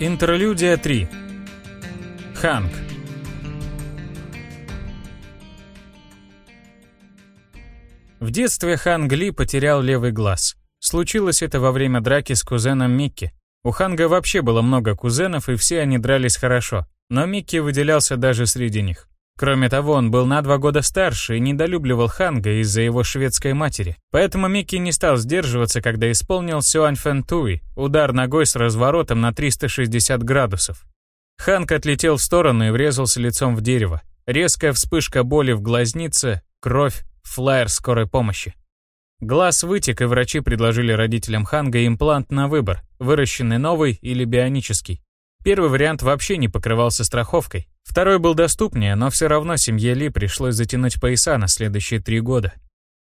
Интерлюдия 3. Ханк. В детстве Ханг Ли потерял левый глаз. Случилось это во время драки с кузеном Микки. У Ханга вообще было много кузенов, и все они дрались хорошо, но Микки выделялся даже среди них. Кроме того, он был на два года старше и недолюбливал Ханга из-за его шведской матери. Поэтому Микки не стал сдерживаться, когда исполнил Сюань Фэн Туи, удар ногой с разворотом на 360 градусов. Ханг отлетел в сторону и врезался лицом в дерево. Резкая вспышка боли в глазнице, кровь, флайер скорой помощи. Глаз вытек, и врачи предложили родителям Ханга имплант на выбор, выращенный новый или бионический. Первый вариант вообще не покрывался страховкой. Второй был доступнее, но все равно семье Ли пришлось затянуть пояса на следующие три года.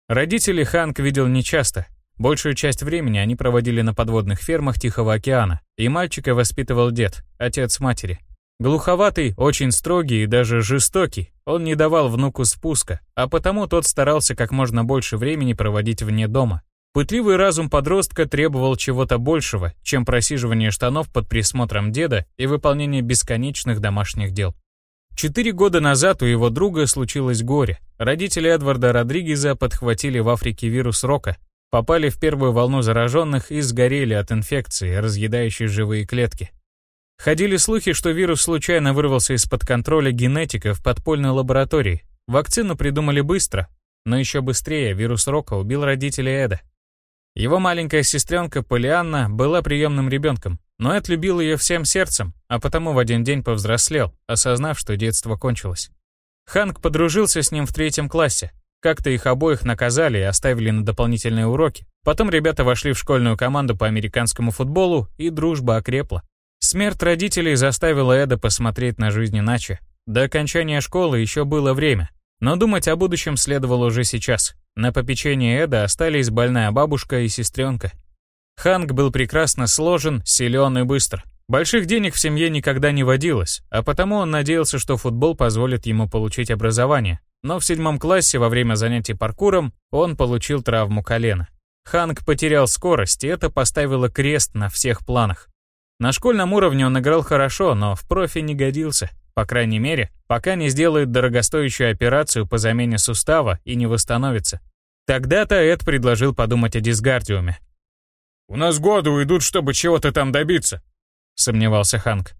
Родителей Ханк видел нечасто. Большую часть времени они проводили на подводных фермах Тихого океана, и мальчика воспитывал дед, отец матери. Глуховатый, очень строгий и даже жестокий, он не давал внуку спуска, а потому тот старался как можно больше времени проводить вне дома. Пытливый разум подростка требовал чего-то большего, чем просиживание штанов под присмотром деда и выполнение бесконечных домашних дел. Четыре года назад у его друга случилось горе. Родители Эдварда Родригеза подхватили в Африке вирус рока, попали в первую волну зараженных и сгорели от инфекции, разъедающей живые клетки. Ходили слухи, что вирус случайно вырвался из-под контроля генетика в подпольной лаборатории. Вакцину придумали быстро, но еще быстрее вирус рока убил родителей Эда. Его маленькая сестренка Полианна была приемным ребенком, но Эд любил ее всем сердцем, а потому в один день повзрослел, осознав, что детство кончилось. Ханк подружился с ним в третьем классе. Как-то их обоих наказали и оставили на дополнительные уроки. Потом ребята вошли в школьную команду по американскому футболу, и дружба окрепла. Смерть родителей заставила Эда посмотреть на жизнь иначе. До окончания школы еще было время, но думать о будущем следовало уже сейчас. На попечении Эда остались больная бабушка и сестренка. Ханг был прекрасно сложен, силен и быстр. Больших денег в семье никогда не водилось, а потому он надеялся, что футбол позволит ему получить образование. Но в седьмом классе во время занятий паркуром он получил травму колена. Ханг потерял скорость, и это поставило крест на всех планах. На школьном уровне он играл хорошо, но в профи не годился. По крайней мере, пока не сделает дорогостоящую операцию по замене сустава и не восстановится. Тогда-то Эд предложил подумать о дисгардиуме. «У нас годы уйдут, чтобы чего-то там добиться», — сомневался Ханк.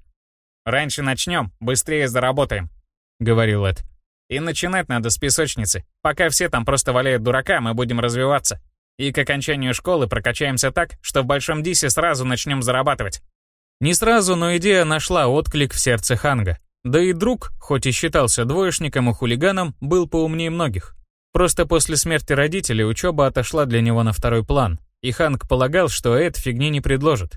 «Раньше начнем, быстрее заработаем», — говорил Эд. «И начинать надо с песочницы. Пока все там просто валяют дурака, мы будем развиваться. И к окончанию школы прокачаемся так, что в Большом Дисе сразу начнем зарабатывать. Не сразу, но идея нашла отклик в сердце Ханга. Да и друг, хоть и считался двоечником и хулиганом, был поумнее многих. Просто после смерти родителей учеба отошла для него на второй план, и Ханг полагал, что Эд фигни не предложит.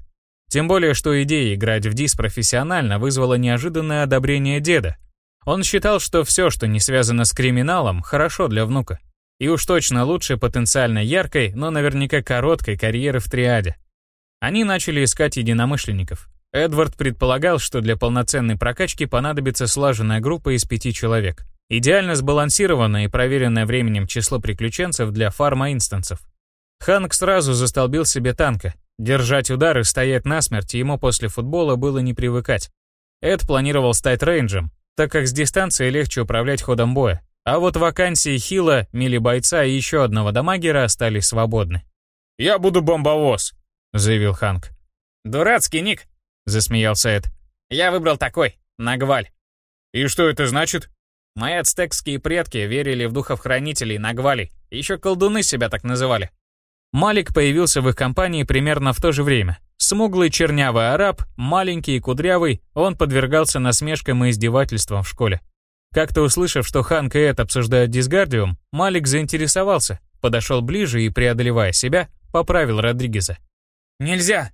Тем более, что идея играть в дис профессионально вызвала неожиданное одобрение деда. Он считал, что все, что не связано с криминалом, хорошо для внука. И уж точно лучше потенциально яркой, но наверняка короткой карьеры в триаде. Они начали искать единомышленников. Эдвард предполагал, что для полноценной прокачки понадобится слаженная группа из пяти человек. Идеально сбалансированное и проверенное временем число приключенцев для фарма-инстансов. Ханк сразу застолбил себе танка. Держать удар и стоять насмерть ему после футбола было не привыкать. Эд планировал стать рейнджем, так как с дистанции легче управлять ходом боя. А вот вакансии Хила, мили-бойца и еще одного дамагера остались свободны. «Я буду бомбовоз», — заявил Ханк. «Дурацкий ник», — засмеялся Эд. «Я выбрал такой, Нагваль». «И что это значит?» Мои ацтекские предки верили в духов-хранителей Нагвалей. Еще колдуны себя так называли. Малик появился в их компании примерно в то же время. Смуглый чернявый араб, маленький и кудрявый, он подвергался насмешкам и издевательствам в школе. Как-то услышав, что Ханк и Эд обсуждают дисгардиум, Малик заинтересовался, подошел ближе и, преодолевая себя, поправил Родригеза. «Нельзя!»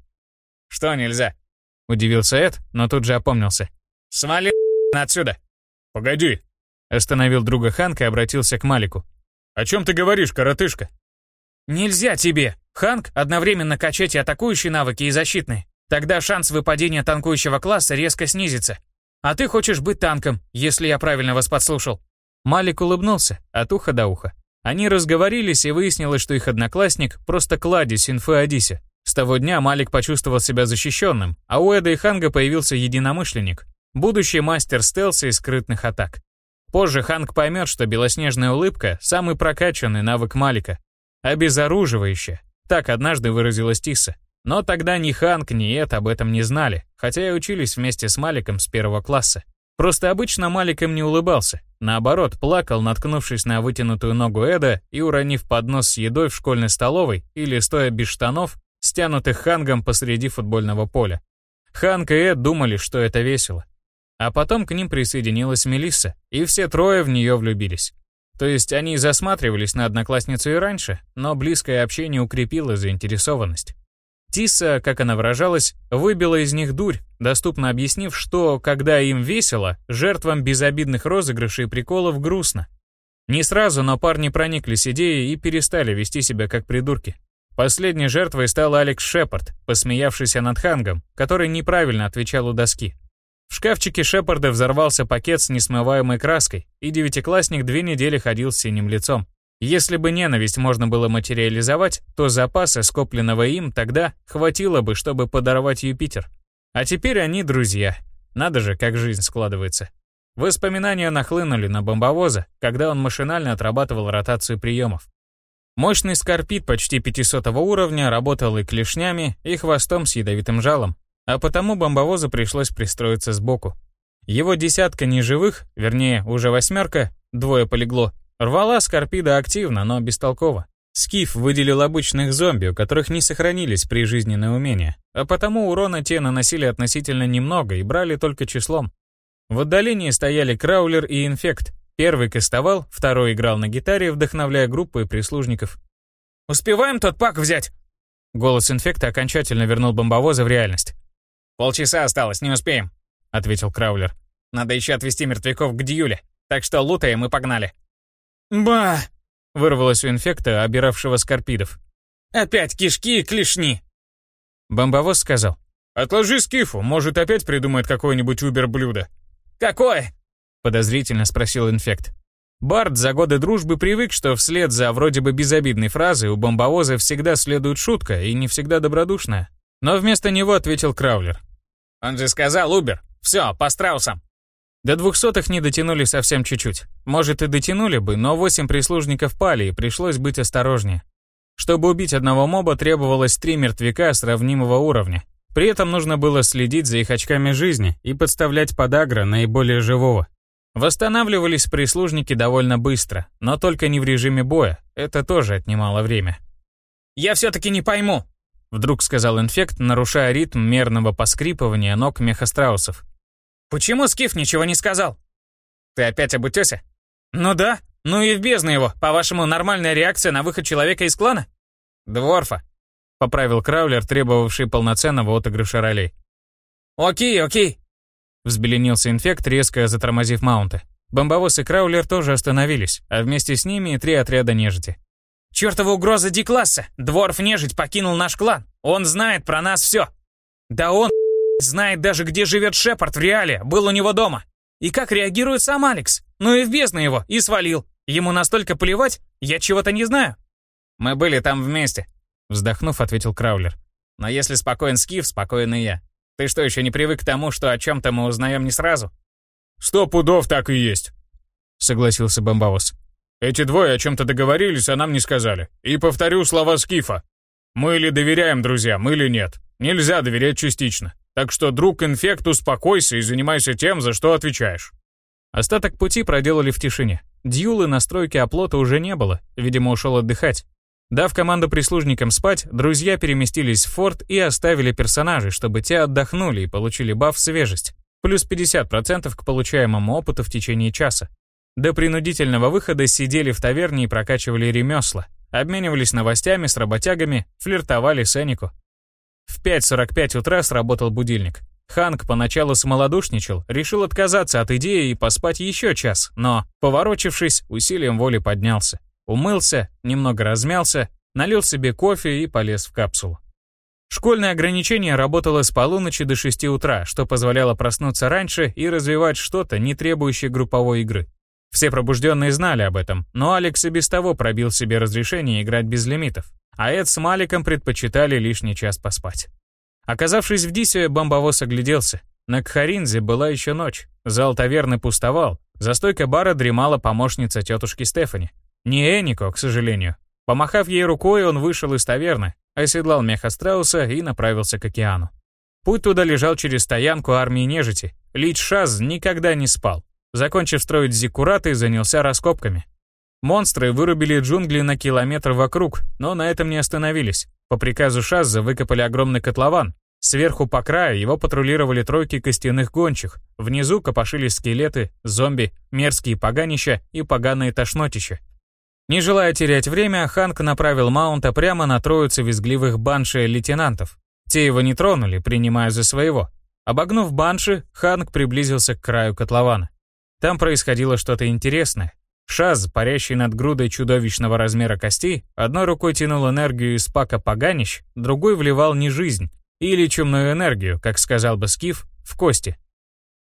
«Что нельзя?» — удивился Эд, но тут же опомнился. «Свали отсюда!» «Погоди!» — остановил друга Ханк и обратился к Малику. «О чем ты говоришь, коротышка?» «Нельзя тебе, Ханк, одновременно качать и атакующие навыки, и защитные. Тогда шанс выпадения танкующего класса резко снизится. А ты хочешь быть танком, если я правильно вас подслушал». Малик улыбнулся от уха до уха. Они разговорились, и выяснилось, что их одноклассник просто кладезь инфы о. С того дня Малик почувствовал себя защищенным, а у Эда и Ханга появился единомышленник, будущий мастер стелса и скрытных атак. Позже Ханг поймет, что белоснежная улыбка – самый прокачанный навык Малика. Обезоруживающая. Так однажды выразилась Тиса. Но тогда ни Ханг, ни Эд об этом не знали, хотя и учились вместе с Маликом с первого класса. Просто обычно Малик им не улыбался. Наоборот, плакал, наткнувшись на вытянутую ногу Эда и уронив поднос с едой в школьной столовой или стоя без штанов, стянутых Хангом посреди футбольного поля. Ханг и Эд думали, что это весело. А потом к ним присоединилась Мелисса, и все трое в нее влюбились. То есть они засматривались на одноклассницу и раньше, но близкое общение укрепило заинтересованность. Тиса, как она выражалась, выбила из них дурь, доступно объяснив, что, когда им весело, жертвам безобидных розыгрышей и приколов грустно. Не сразу, но парни прониклись идеей и перестали вести себя как придурки. Последней жертвой стал Алекс Шепард, посмеявшийся над Хангом, который неправильно отвечал у доски. В шкафчике Шепарда взорвался пакет с несмываемой краской, и девятиклассник две недели ходил с синим лицом. Если бы ненависть можно было материализовать, то запаса, скопленного им, тогда хватило бы, чтобы подорвать Юпитер. А теперь они друзья. Надо же, как жизнь складывается. Воспоминания нахлынули на бомбовоза, когда он машинально отрабатывал ротацию приемов. Мощный скорпит почти 500 уровня работал и клешнями, и хвостом с ядовитым жалом, а потому бомбовозу пришлось пристроиться сбоку. Его десятка неживых, вернее, уже восьмерка, двое полегло, рвала Скорпида активно, но бестолково. Скиф выделил обычных зомби, у которых не сохранились прижизненные умения, а потому урона те наносили относительно немного и брали только числом. В отдалении стояли Краулер и Инфект. Первый кастовал, второй играл на гитаре, вдохновляя группу и прислужников. «Успеваем тот пак взять?» Голос Инфекта окончательно вернул бомбовоза в реальность. «Полчаса осталось, не успеем», — ответил Краулер. «Надо еще отвезти мертвяков к Дьюле, так что лутаем и погнали». «Ба!» — вырвалось у инфекта, обиравшего скорпидов. «Опять кишки и клешни!» Бомбовоз сказал. «Отложи скифу, может опять придумает какое-нибудь убер-блюдо». «Какое?» — подозрительно спросил инфект. Барт за годы дружбы привык, что вслед за вроде бы безобидной фразой у бомбовоза всегда следует шутка и не всегда добродушная. Но вместо него ответил Краулер. «Он же сказал Убер. Все, по страусам». До двухсотых не дотянули совсем чуть-чуть. Может и дотянули бы, но восемь прислужников пали, и пришлось быть осторожнее. Чтобы убить одного моба, требовалось три мертвяка сравнимого уровня. При этом нужно было следить за их очками жизни и подставлять под агро наиболее живого. Восстанавливались прислужники довольно быстро, но только не в режиме боя, это тоже отнимало время. «Я все-таки не пойму», Вдруг сказал инфект, нарушая ритм мерного поскрипывания ног мехастраусов. «Почему Скиф ничего не сказал?» «Ты опять об утесе?» «Ну да. Ну и в бездну его. По-вашему, нормальная реакция на выход человека из клана?» «Дворфа», — поправил Краулер, требовавший полноценного отыгрыша ролей. «Окей, окей», — взбеленился инфект, резко затормозив маунты. Бомбовоз и Краулер тоже остановились, а вместе с ними и три отряда нежити. Чёртова угроза Ди-класса! Дворф-нежить покинул наш клан! Он знает про нас всё! Да он знает даже, где живет Шепард в реале, был у него дома! И как реагирует сам Алекс? Ну и в бездну его, и свалил! Ему настолько плевать, я чего-то не знаю!» «Мы были там вместе», — вздохнув, ответил Краулер. «Но если спокоен Скиф, спокоен и я. Ты что, еще не привык к тому, что о чем-то мы узнаем не сразу?» «Сто пудов так и есть», — согласился Бомбавос. Эти двое о чем-то договорились, а нам не сказали. И повторю слова Скифа. Мы или доверяем друзьям, или нет. Нельзя доверять частично. Так что, друг инфект, успокойся и занимайся тем, за что отвечаешь. Остаток пути проделали в тишине. Дьюлы на стройке оплота уже не было, видимо, ушел отдыхать. Дав команду прислужникам спать, друзья переместились в форт и оставили персонажей, чтобы те отдохнули и получили баф свежесть. Плюс 50% к получаемому опыту в течение часа. До принудительного выхода сидели в таверне и прокачивали ремесла, обменивались новостями с работягами, флиртовали с Энику. В 5.45 утра сработал будильник. Ханк поначалу смолодушничал, решил отказаться от идеи и поспать еще час, но, поворочившись, усилием воли поднялся. Умылся, немного размялся, налил себе кофе и полез в капсулу. Школьное ограничение работало с полуночи до 6 утра, что позволяло проснуться раньше и развивать что-то, не требующее групповой игры. Все пробужденные знали об этом, но Алекс и без того пробил себе разрешение играть без лимитов. а Эд с Маликом предпочитали лишний час поспать. Оказавшись в Дисе, бомбовоз огляделся. На Кхаринзе была еще ночь, зал таверны пустовал, за стойкой бара дремала помощница тетушки Стефани. Не Энико, к сожалению. Помахав ей рукой, он вышел из таверны, оседлал меха страуса и направился к океану. Путь туда лежал через стоянку армии нежити. Лич Шаз никогда не спал. Закончив строить зиккураты, занялся раскопками. Монстры вырубили джунгли на километр вокруг, но на этом не остановились. По приказу Шазза выкопали огромный котлован. Сверху по краю его патрулировали тройки костяных гончих. Внизу копошились скелеты, зомби, мерзкие поганища и поганые тошнотища. Не желая терять время, Ханк направил Маунта прямо на троицу визгливых банши лейтенантов. Те его не тронули, принимая за своего. Обогнув банши, Ханк приблизился к краю котлована. Там происходило что-то интересное. Шаз, парящий над грудой чудовищного размера костей, одной рукой тянул энергию из пака поганищ, другой вливал не жизнь, или чумную энергию, как сказал бы Скиф, в кости.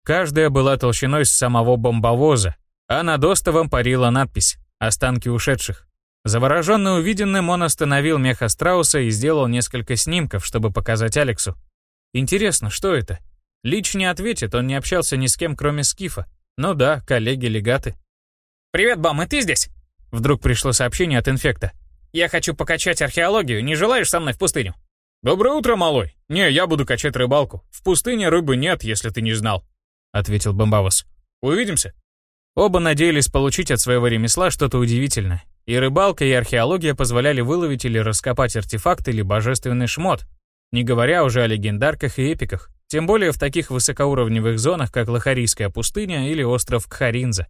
Каждая была толщиной с самого бомбовоза, а над остовом парила надпись «Останки ушедших». Завороженный увиденным, он остановил меха страуса и сделал несколько снимков, чтобы показать Алексу. Интересно, что это? Лич не ответит, он не общался ни с кем, кроме Скифа. Ну да, коллеги-легаты. «Привет, Бам, и ты здесь?» Вдруг пришло сообщение от инфекта. «Я хочу покачать археологию, не желаешь со мной в пустыню?» «Доброе утро, малой. Не, я буду качать рыбалку. В пустыне рыбы нет, если ты не знал», — ответил Бомбавос. «Увидимся». Оба надеялись получить от своего ремесла что-то удивительное. И рыбалка, и археология позволяли выловить или раскопать артефакт или божественный шмот, не говоря уже о легендарках и эпиках, тем более в таких высокоуровневых зонах, как Лохарийская пустыня или остров Кхаринза.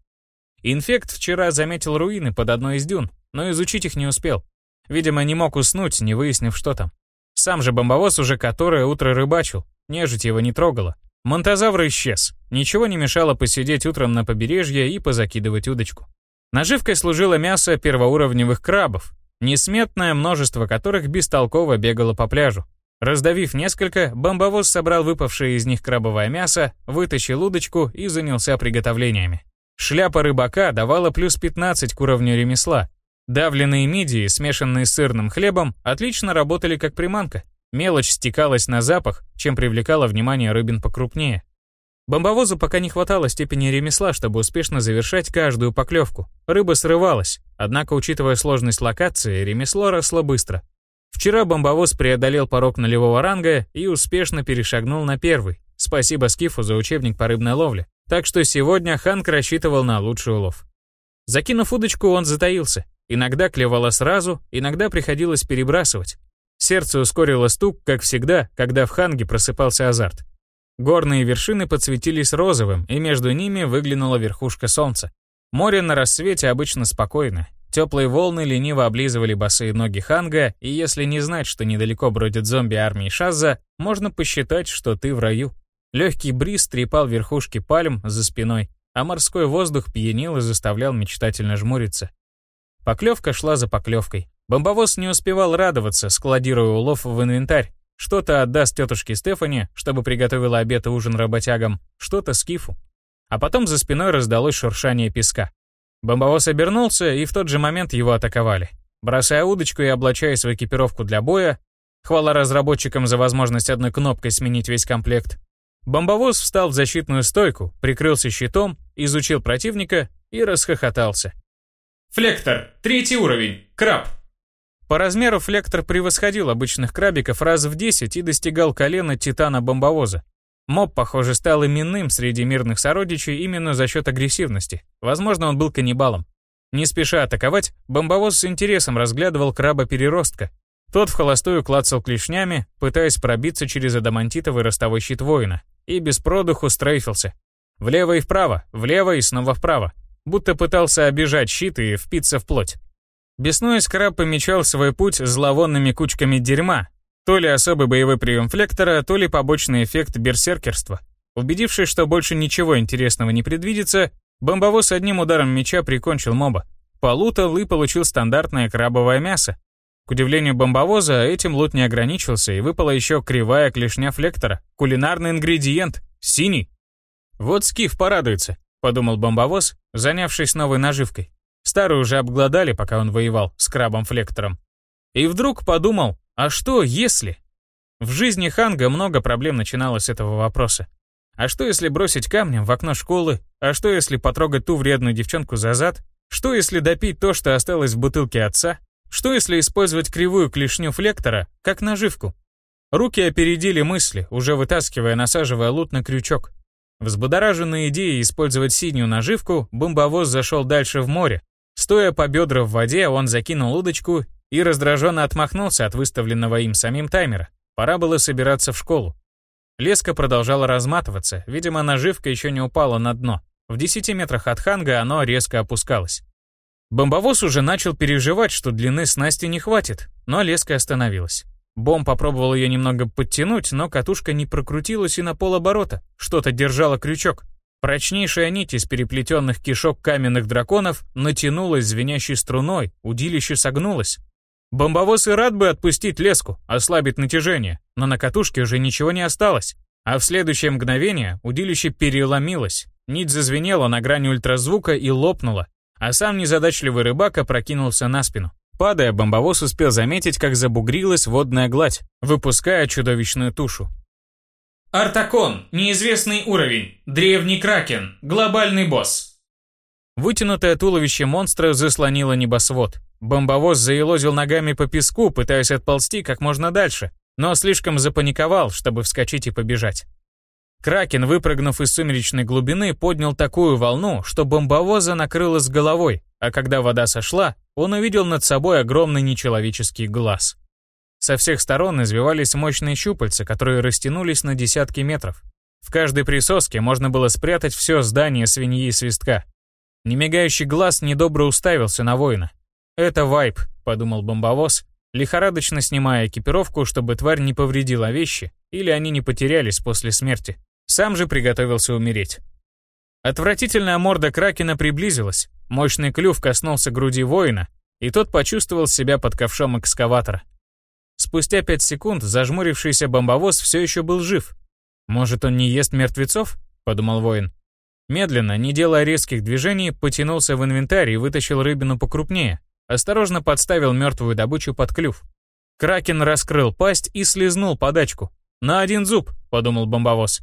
Инфект вчера заметил руины под одной из дюн, но изучить их не успел. Видимо, не мог уснуть, не выяснив, что там. Сам же бомбовоз уже которое утро рыбачил, нежить его не трогала. Монтозавр исчез. Ничего не мешало посидеть утром на побережье и позакидывать удочку. Наживкой служило мясо первоуровневых крабов, несметное множество которых бестолково бегало по пляжу. Раздавив несколько, бомбовоз собрал выпавшее из них крабовое мясо, вытащил удочку и занялся приготовлениями. Шляпа рыбака давала плюс 15 к уровню ремесла. Давленные мидии, смешанные с сырным хлебом, отлично работали как приманка. Мелочь стекалась на запах, чем привлекала внимание рыбин покрупнее. Бомбовозу пока не хватало степени ремесла, чтобы успешно завершать каждую поклевку. Рыба срывалась, однако, учитывая сложность локации, ремесло росло быстро. Вчера бомбовоз преодолел порог нулевого ранга и успешно перешагнул на первый. Спасибо Скифу за учебник по рыбной ловле. Так что сегодня Ханк рассчитывал на лучший улов. Закинув удочку, он затаился. Иногда клевало сразу, иногда приходилось перебрасывать. Сердце ускорило стук, как всегда, когда в Ханге просыпался азарт. Горные вершины подсветились розовым, и между ними выглянула верхушка солнца. Море на рассвете обычно спокойно. Теплые волны лениво облизывали босые ноги Ханга, и если не знать, что недалеко бродят зомби армии Шазза, можно посчитать, что ты в раю. Легкий бриз трепал верхушки пальм за спиной, а морской воздух пьянил и заставлял мечтательно жмуриться. Поклевка шла за поклевкой. Бомбовоз не успевал радоваться, складируя улов в инвентарь. Что-то отдаст тетушке Стефани, чтобы приготовила обед и ужин работягам, что-то скифу. А потом за спиной раздалось шуршание песка. Бомбовоз обернулся, и в тот же момент его атаковали. Бросая удочку и облачаясь в экипировку для боя, хвала разработчикам за возможность одной кнопкой сменить весь комплект, Бомбовоз встал в защитную стойку, прикрылся щитом, изучил противника и расхохотался. Флектор, третий уровень, краб. По размеру флектор превосходил обычных крабиков раз в 10 и достигал колена титана бомбовоза. Моб, похоже, стал именным среди мирных сородичей именно за счет агрессивности. Возможно, он был каннибалом. Не спеша атаковать, бомбовоз с интересом разглядывал краба-переростка. Тот в холостую клацал клешнями, пытаясь пробиться через адамантитовый ростовой щит воина и без продуху стрейфился. Влево и вправо, влево и снова вправо. Будто пытался обижать щит и впиться в плоть. Беснуясь, краб помечал свой путь зловонными кучками дерьма. То ли особый боевой прием флектора, то ли побочный эффект берсеркерства. Убедившись, что больше ничего интересного не предвидится, бомбовоз одним ударом меча прикончил моба. Полутал и получил стандартное крабовое мясо, к удивлению бомбовоза, этим лут не ограничился, и выпала еще кривая клешня флектора. Кулинарный ингредиент. Синий. Вот Скиф порадуется, подумал бомбовоз, занявшись новой наживкой. Старую уже обглодали, пока он воевал с крабом-флектором. И вдруг подумал, а что если? В жизни Ханга много проблем начиналось с этого вопроса. А что если бросить камнем в окно школы? А что если потрогать ту вредную девчонку за зад? Что если допить то, что осталось в бутылке отца? Что если использовать кривую клешню флектора, как наживку? Руки опередили мысли, уже вытаскивая, насаживая лут на крючок. Взбудораженной идеей использовать синюю наживку, бомбовоз зашел дальше в море. Стоя по бедра в воде, он закинул удочку и раздраженно отмахнулся от выставленного им самим таймера. Пора было собираться в школу. Леска продолжала разматываться, видимо, наживка еще не упала на дно. В 10 метрах от ханга оно резко опускалось. Бомбовоз уже начал переживать, что длины снасти не хватит, но леска остановилась. Бом попробовал ее немного подтянуть, но катушка не прокрутилась и на полоборота. Что-то держало крючок. Прочнейшая нить из переплетенных кишок каменных драконов натянулась звенящей струной, удилище согнулось. Бомбовоз и рад бы отпустить леску, ослабить натяжение, но на катушке уже ничего не осталось. А в следующее мгновение удилище переломилось. Нить зазвенела на грани ультразвука и лопнула, а сам незадачливый рыбак опрокинулся на спину. Падая, бомбовоз успел заметить, как забугрилась водная гладь, выпуская чудовищную тушу. Артакон, неизвестный уровень, древний кракен, глобальный босс. Вытянутое туловище монстра заслонило небосвод. Бомбовоз заелозил ногами по песку, пытаясь отползти как можно дальше, но слишком запаниковал, чтобы вскочить и побежать. Кракен, выпрыгнув из сумеречной глубины, поднял такую волну, что бомбовоза накрыло с головой, а когда вода сошла, он увидел над собой огромный нечеловеческий глаз. Со всех сторон извивались мощные щупальца, которые растянулись на десятки метров. В каждой присоске можно было спрятать все здание свиньи и свистка. Немигающий глаз недобро уставился на воина. «Это вайп», — подумал бомбовоз, лихорадочно снимая экипировку, чтобы тварь не повредила вещи или они не потерялись после смерти. Сам же приготовился умереть. Отвратительная морда Кракена приблизилась, мощный клюв коснулся груди воина, и тот почувствовал себя под ковшом экскаватора. Спустя пять секунд зажмурившийся бомбовоз все еще был жив. «Может, он не ест мертвецов?» — подумал воин. Медленно, не делая резких движений, потянулся в инвентарь и вытащил рыбину покрупнее. Осторожно подставил мертвую добычу под клюв. Кракен раскрыл пасть и слезнул подачку. «На один зуб», — подумал бомбовоз.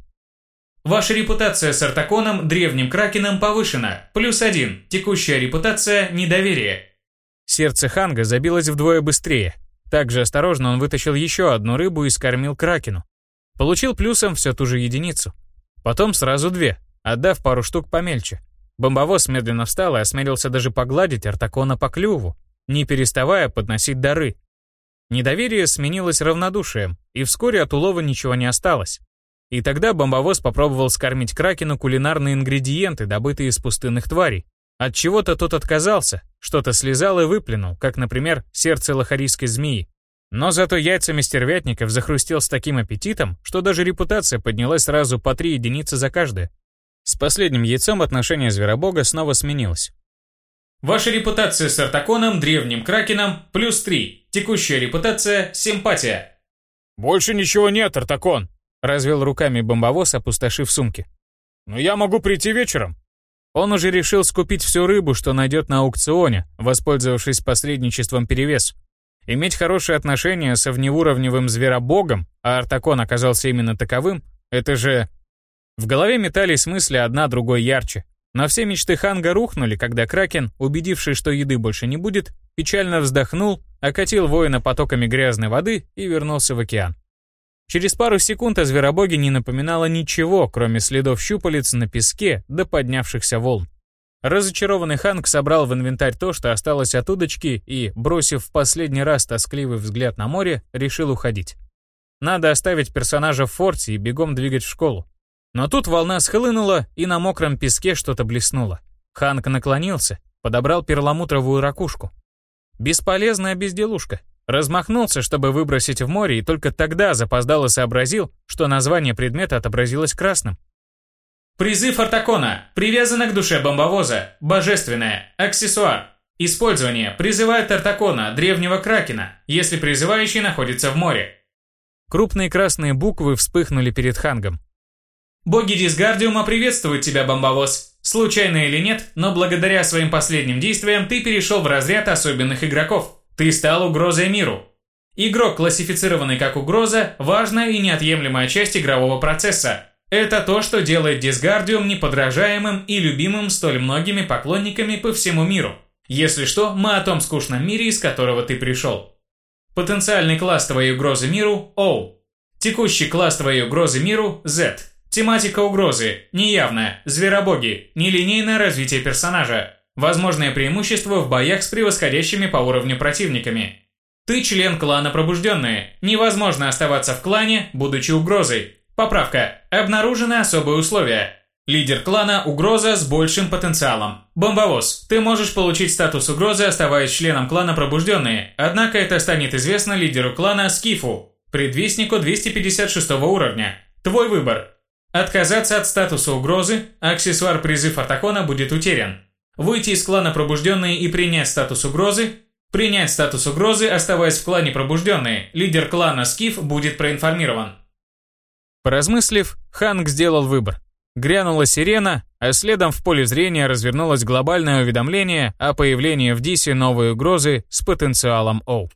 Ваша репутация с Артаконом, древним кракеном, повышена. Плюс один. Текущая репутация – недоверие. Сердце Ханга забилось вдвое быстрее. Также осторожно он вытащил еще одну рыбу и скормил кракену. Получил плюсом все ту же единицу. Потом сразу две, отдав пару штук помельче. Бомбовоз медленно встал и осмелился даже погладить Артакона по клюву, не переставая подносить дары. Недоверие сменилось равнодушием, и вскоре от улова ничего не осталось. И тогда бомбовоз попробовал скормить Кракену кулинарные ингредиенты, добытые из пустынных тварей. От чего-то тот отказался, что-то слезал и выплюнул, как, например, сердце лохарийской змеи. Но зато яйцами стервятников захрустел с таким аппетитом, что даже репутация поднялась сразу по три единицы за каждое. С последним яйцом отношение зверобога снова сменилось. Ваша репутация с Артаконом, древним кракеном, плюс три. Текущая репутация – симпатия. «Больше ничего нет, Артакон!» Развел руками бомбовоз, опустошив сумки. «Но я могу прийти вечером». Он уже решил скупить всю рыбу, что найдет на аукционе, воспользовавшись посредничеством перевес. Иметь хорошие отношения со внеуровневым зверобогом, а Артакон оказался именно таковым, это же... В голове метались мысли одна другой ярче. Но все мечты Ханга рухнули, когда Кракен, убедившись, что еды больше не будет, печально вздохнул, окатил воина потоками грязной воды и вернулся в океан. Через пару секунд о зверобоге не напоминало ничего, кроме следов щупалец на песке до поднявшихся волн. Разочарованный Ханк собрал в инвентарь то, что осталось от удочки, и, бросив в последний раз тоскливый взгляд на море, решил уходить. Надо оставить персонажа в форте и бегом двигать в школу. Но тут волна схлынула, и на мокром песке что-то блеснуло. Ханк наклонился, подобрал перламутровую ракушку. Бесполезная безделушка. Размахнулся, чтобы выбросить в море, и только тогда запоздало сообразил, что название предмета отобразилось красным. Призыв Артакона. Привязано к душе бомбовоза. Божественное. Аксессуар. Использование. Призывает Артакона, древнего кракена, если призывающий находится в море. Крупные красные буквы вспыхнули перед Хангом. Боги Дисгардиума приветствуют тебя, бомбовоз. Случайно или нет, но благодаря своим последним действиям ты перешел в разряд особенных игроков. Ты стал угрозой миру. Игрок, классифицированный как угроза, важная и неотъемлемая часть игрового процесса. Это то, что делает Дисгардиум неподражаемым и любимым столь многими поклонниками по всему миру. Если что, мы о том скучном мире, из которого ты пришел. Потенциальный класс твоей угрозы миру – O. Текущий класс твоей угрозы миру – Z. Тематика угрозы – неявная, зверобоги, нелинейное развитие персонажа, возможное преимущество в боях с превосходящими по уровню противниками. Ты член клана Пробужденные. Невозможно оставаться в клане, будучи угрозой. Поправка. Обнаружены особые условия. Лидер клана – угроза с большим потенциалом. Бомбовоз. Ты можешь получить статус угрозы, оставаясь членом клана Пробужденные, однако это станет известно лидеру клана Скифу, предвестнику 256 уровня. Твой выбор. Отказаться от статуса угрозы, аксессуар призыв Артакона будет утерян. Выйти из клана Пробужденные и принять статус угрозы, Принять статус угрозы, оставаясь в клане Пробужденные, лидер клана Скиф будет проинформирован. Поразмыслив, Ханг сделал выбор. Грянула сирена, а следом в поле зрения развернулось глобальное уведомление о появлении в Дисе новой угрозы с потенциалом О.